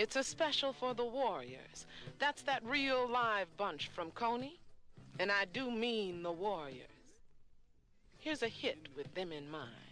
It's a special for the Warriors. That's that real live bunch from Coney. And I do mean the Warriors. Here's a hit with them in mind.